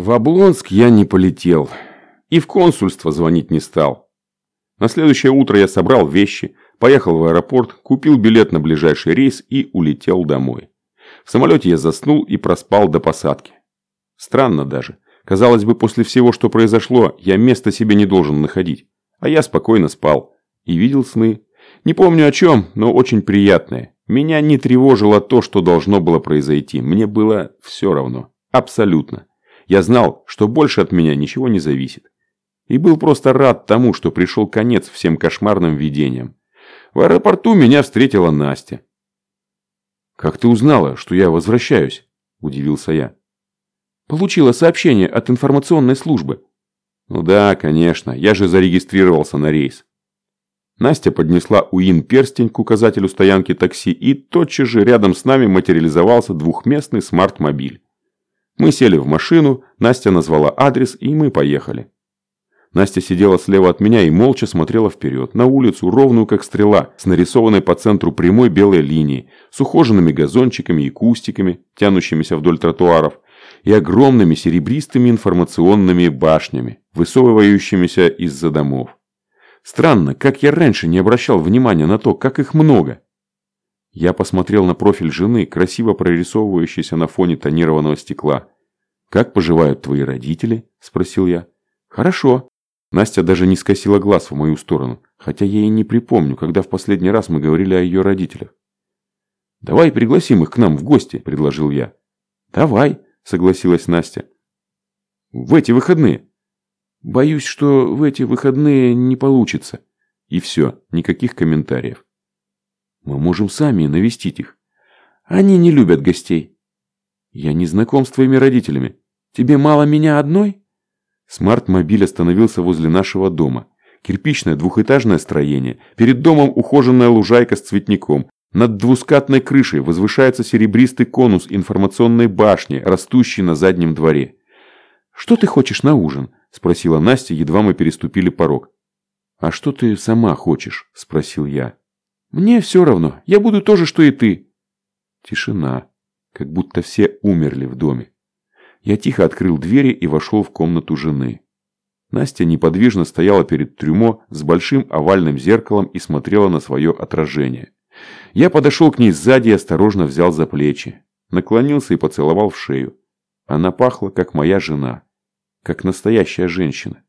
В Облонск я не полетел. И в консульство звонить не стал. На следующее утро я собрал вещи, поехал в аэропорт, купил билет на ближайший рейс и улетел домой. В самолете я заснул и проспал до посадки. Странно даже. Казалось бы, после всего, что произошло, я места себе не должен находить. А я спокойно спал. И видел сны. Не помню о чем, но очень приятные. Меня не тревожило то, что должно было произойти. Мне было все равно. Абсолютно. Я знал, что больше от меня ничего не зависит. И был просто рад тому, что пришел конец всем кошмарным видениям. В аэропорту меня встретила Настя. «Как ты узнала, что я возвращаюсь?» – удивился я. «Получила сообщение от информационной службы». «Ну да, конечно, я же зарегистрировался на рейс». Настя поднесла УИН-перстень к указателю стоянки такси, и тотчас же рядом с нами материализовался двухместный смарт-мобиль. Мы сели в машину, Настя назвала адрес, и мы поехали. Настя сидела слева от меня и молча смотрела вперед, на улицу, ровную как стрела, с нарисованной по центру прямой белой линией, с ухоженными газончиками и кустиками, тянущимися вдоль тротуаров, и огромными серебристыми информационными башнями, высовывающимися из-за домов. Странно, как я раньше не обращал внимания на то, как их много. Я посмотрел на профиль жены, красиво прорисовывающийся на фоне тонированного стекла. «Как поживают твои родители?» – спросил я. «Хорошо». Настя даже не скосила глаз в мою сторону, хотя я и не припомню, когда в последний раз мы говорили о ее родителях. «Давай пригласим их к нам в гости», – предложил я. «Давай», – согласилась Настя. «В эти выходные». Боюсь, что в эти выходные не получится. И все, никаких комментариев. Мы можем сами навестить их. Они не любят гостей. Я не знаком с твоими родителями. Тебе мало меня одной? Смарт-мобиль остановился возле нашего дома. Кирпичное двухэтажное строение. Перед домом ухоженная лужайка с цветником. Над двускатной крышей возвышается серебристый конус информационной башни, растущий на заднем дворе. «Что ты хочешь на ужин?» – спросила Настя, едва мы переступили порог. «А что ты сама хочешь?» – спросил я. «Мне все равно. Я буду то же, что и ты». Тишина. Как будто все умерли в доме. Я тихо открыл двери и вошел в комнату жены. Настя неподвижно стояла перед трюмо с большим овальным зеркалом и смотрела на свое отражение. Я подошел к ней сзади и осторожно взял за плечи. Наклонился и поцеловал в шею. Она пахла, как моя жена как настоящая женщина.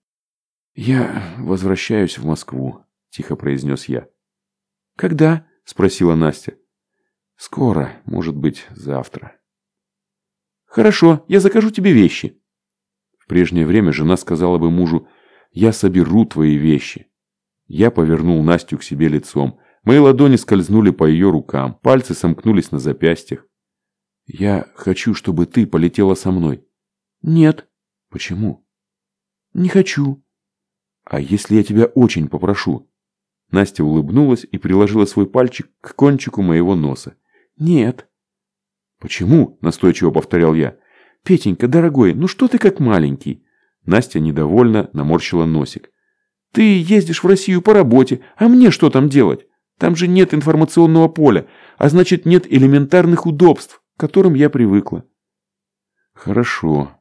«Я возвращаюсь в Москву», – тихо произнес я. «Когда?» – спросила Настя. «Скоро, может быть, завтра». «Хорошо, я закажу тебе вещи». В прежнее время жена сказала бы мужу «Я соберу твои вещи». Я повернул Настю к себе лицом. Мои ладони скользнули по ее рукам, пальцы сомкнулись на запястьях. «Я хочу, чтобы ты полетела со мной». «Нет», Почему? Не хочу. А если я тебя очень попрошу? Настя улыбнулась и приложила свой пальчик к кончику моего носа. Нет. Почему? Настойчиво повторял я. Петенька, дорогой, ну что ты как маленький? Настя недовольно наморщила носик. Ты ездишь в Россию по работе, а мне что там делать? Там же нет информационного поля, а значит нет элементарных удобств, к которым я привыкла. Хорошо,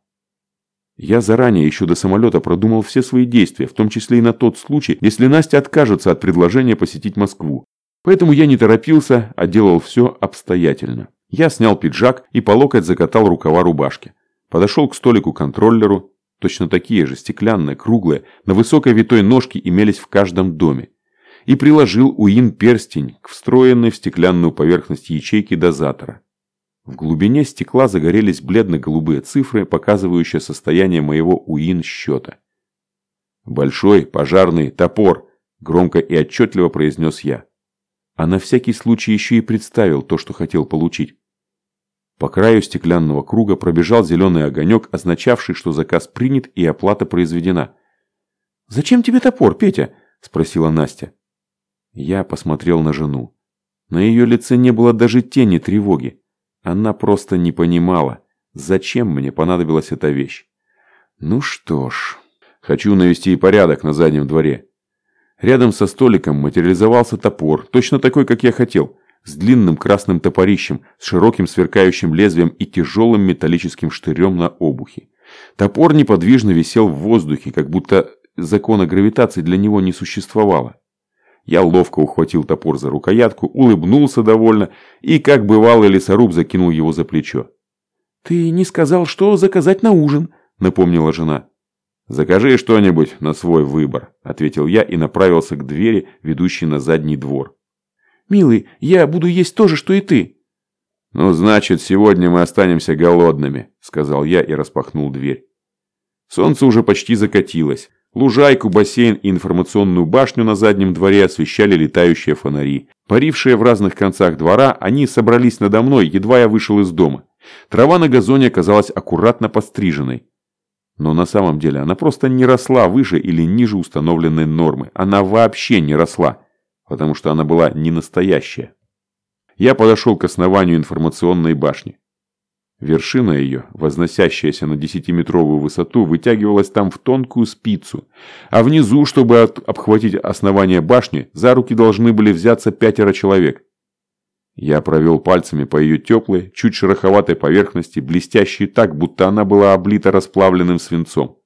я заранее еще до самолета продумал все свои действия, в том числе и на тот случай, если Настя откажется от предложения посетить Москву. Поэтому я не торопился, а делал все обстоятельно. Я снял пиджак и по локоть закатал рукава рубашки. Подошел к столику-контроллеру. Точно такие же, стеклянные, круглые, на высокой витой ножке имелись в каждом доме. И приложил УИН перстень к встроенной в стеклянную поверхность ячейки дозатора. В глубине стекла загорелись бледно-голубые цифры, показывающие состояние моего УИН-счета. «Большой пожарный топор», – громко и отчетливо произнес я. А на всякий случай еще и представил то, что хотел получить. По краю стеклянного круга пробежал зеленый огонек, означавший, что заказ принят и оплата произведена. «Зачем тебе топор, Петя?» – спросила Настя. Я посмотрел на жену. На ее лице не было даже тени тревоги. Она просто не понимала, зачем мне понадобилась эта вещь. Ну что ж, хочу навести порядок на заднем дворе. Рядом со столиком материализовался топор, точно такой, как я хотел, с длинным красным топорищем, с широким сверкающим лезвием и тяжелым металлическим штырем на обухе. Топор неподвижно висел в воздухе, как будто закона гравитации для него не существовало. Я ловко ухватил топор за рукоятку, улыбнулся довольно и, как бывалый лесоруб, закинул его за плечо. «Ты не сказал, что заказать на ужин», — напомнила жена. «Закажи что-нибудь на свой выбор», — ответил я и направился к двери, ведущей на задний двор. «Милый, я буду есть то же, что и ты». «Ну, значит, сегодня мы останемся голодными», — сказал я и распахнул дверь. Солнце уже почти закатилось. Лужайку, бассейн и информационную башню на заднем дворе освещали летающие фонари. Парившие в разных концах двора, они собрались надо мной, едва я вышел из дома. Трава на газоне оказалась аккуратно постриженной. Но на самом деле она просто не росла выше или ниже установленной нормы. Она вообще не росла, потому что она была не настоящая. Я подошел к основанию информационной башни. Вершина ее, возносящаяся на десятиметровую высоту, вытягивалась там в тонкую спицу, а внизу, чтобы обхватить основание башни, за руки должны были взяться пятеро человек. Я провел пальцами по ее теплой, чуть шероховатой поверхности, блестящей так, будто она была облита расплавленным свинцом.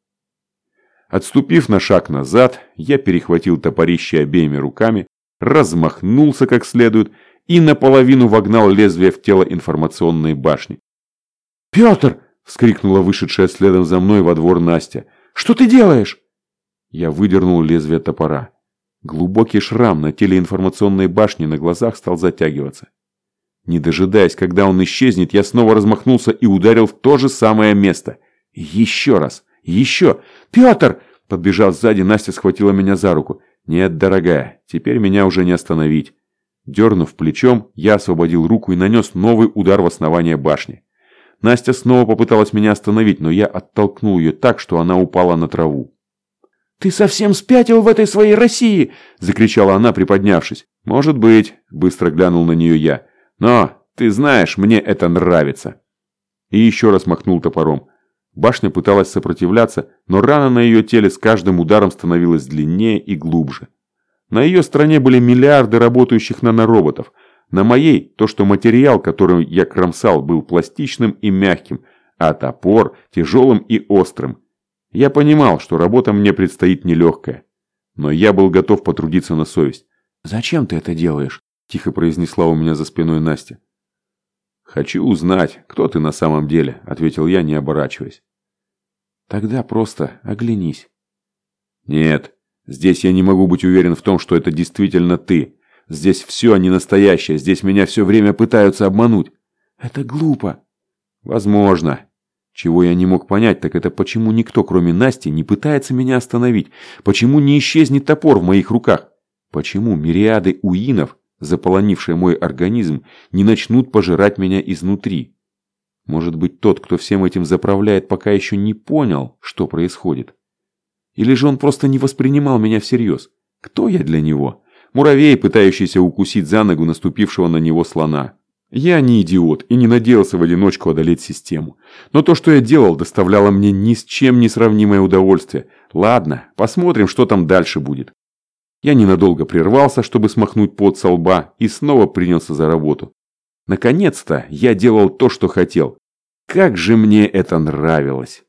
Отступив на шаг назад, я перехватил топорище обеими руками, размахнулся как следует и наполовину вогнал лезвие в тело информационной башни. «Петр!» – вскрикнула вышедшая следом за мной во двор Настя. «Что ты делаешь?» Я выдернул лезвие топора. Глубокий шрам на теле информационной башни на глазах стал затягиваться. Не дожидаясь, когда он исчезнет, я снова размахнулся и ударил в то же самое место. Еще раз. Еще. «Петр!» Подбежав сзади, Настя схватила меня за руку. «Нет, дорогая, теперь меня уже не остановить». Дернув плечом, я освободил руку и нанес новый удар в основание башни. Настя снова попыталась меня остановить, но я оттолкнул ее так, что она упала на траву. «Ты совсем спятил в этой своей России!» – закричала она, приподнявшись. «Может быть», – быстро глянул на нее я. «Но, ты знаешь, мне это нравится». И еще раз махнул топором. Башня пыталась сопротивляться, но рана на ее теле с каждым ударом становилась длиннее и глубже. На ее стороне были миллиарды работающих нанороботов – на моей то, что материал, которым я кромсал, был пластичным и мягким, а топор тяжелым и острым. Я понимал, что работа мне предстоит нелегкая. Но я был готов потрудиться на совесть. «Зачем ты это делаешь?» – тихо произнесла у меня за спиной Настя. «Хочу узнать, кто ты на самом деле», – ответил я, не оборачиваясь. «Тогда просто оглянись». «Нет, здесь я не могу быть уверен в том, что это действительно ты. Здесь все не настоящее, здесь меня все время пытаются обмануть. Это глупо. Возможно. Чего я не мог понять, так это почему никто, кроме Насти, не пытается меня остановить? Почему не исчезнет топор в моих руках? Почему мириады уинов, заполонившие мой организм, не начнут пожирать меня изнутри? Может быть, тот, кто всем этим заправляет, пока еще не понял, что происходит? Или же он просто не воспринимал меня всерьез? Кто я для него? Муравей, пытающийся укусить за ногу наступившего на него слона. Я не идиот и не надеялся в одиночку одолеть систему. Но то, что я делал, доставляло мне ни с чем не сравнимое удовольствие. Ладно, посмотрим, что там дальше будет. Я ненадолго прервался, чтобы смахнуть пот со лба, и снова принялся за работу. Наконец-то я делал то, что хотел. Как же мне это нравилось!